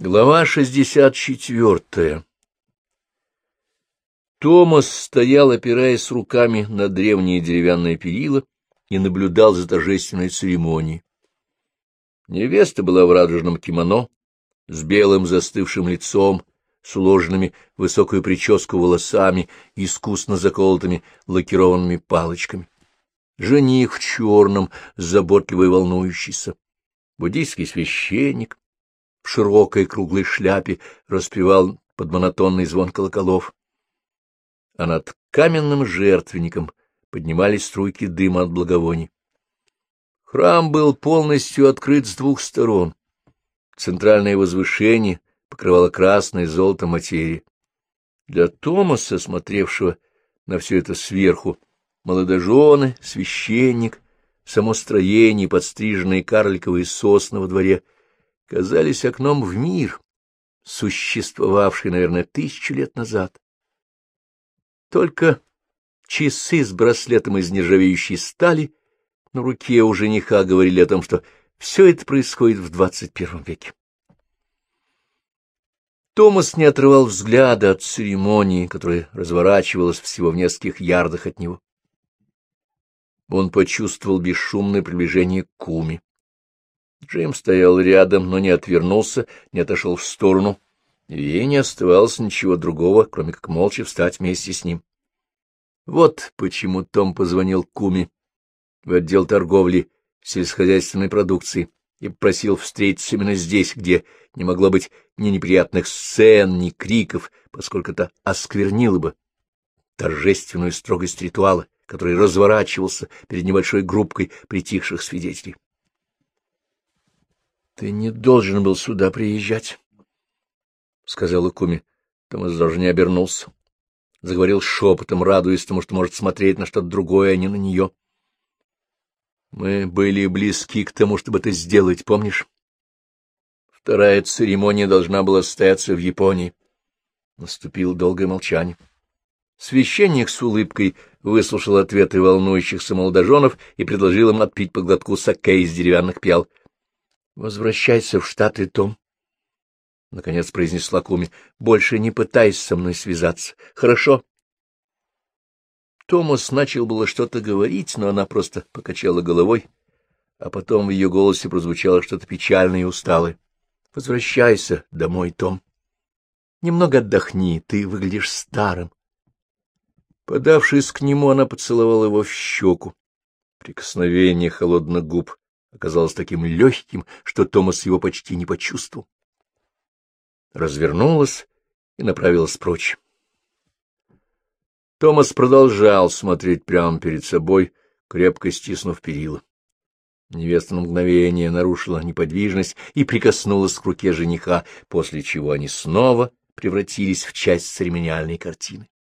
Глава шестьдесят четвертая Томас стоял, опираясь руками на древние деревянные перила, и наблюдал за торжественной церемонией. Невеста была в радужном кимоно, с белым застывшим лицом, с уложенными в высокую прическу волосами, искусно заколотыми лакированными палочками. Жених в черном, заботливый волнующийся. Буддийский священник, в широкой круглой шляпе распевал под монотонный звон колоколов. А над каменным жертвенником поднимались струйки дыма от благовоний. Храм был полностью открыт с двух сторон. Центральное возвышение покрывало красной золото материи. Для Томаса, смотревшего на все это сверху, молодожены, священник, само строение, подстриженные карликовые сосны во дворе — казались окном в мир, существовавший, наверное, тысячу лет назад. Только часы с браслетом из нержавеющей стали на руке у жениха говорили о том, что все это происходит в двадцать первом веке. Томас не отрывал взгляда от церемонии, которая разворачивалась всего в нескольких ярдах от него. Он почувствовал бесшумное приближение к куме. Джим стоял рядом, но не отвернулся, не отошел в сторону, ей не оставалось ничего другого, кроме как молча встать вместе с ним. Вот почему Том позвонил Куми в отдел торговли сельскохозяйственной продукции и просил встретиться именно здесь, где не могло быть ни неприятных сцен, ни криков, поскольку это осквернило бы торжественную строгость ритуала, который разворачивался перед небольшой группкой притихших свидетелей. — Ты не должен был сюда приезжать, — сказала Куми. Томас даже не обернулся. Заговорил шепотом, радуясь тому, что может смотреть на что-то другое, а не на нее. — Мы были близки к тому, чтобы это сделать, помнишь? Вторая церемония должна была состояться в Японии. Наступило долгое молчание. Священник с улыбкой выслушал ответы волнующихся молодоженов и предложил им отпить по глотку саке из деревянных пиал. — Возвращайся в Штаты, Том. — наконец произнесла Куми. — Больше не пытайся со мной связаться. Хорошо? Томас начал было что-то говорить, но она просто покачала головой, а потом в ее голосе прозвучало что-то печальное и усталое. — Возвращайся домой, Том. Немного отдохни, ты выглядишь старым. Подавшись к нему, она поцеловала его в щеку. Прикосновение холодных губ оказалось таким легким, что Томас его почти не почувствовал. Развернулась и направилась прочь. Томас продолжал смотреть прямо перед собой, крепко стиснув перила. Невеста на мгновение нарушила неподвижность и прикоснулась к руке жениха, после чего они снова превратились в часть церемониальной картины.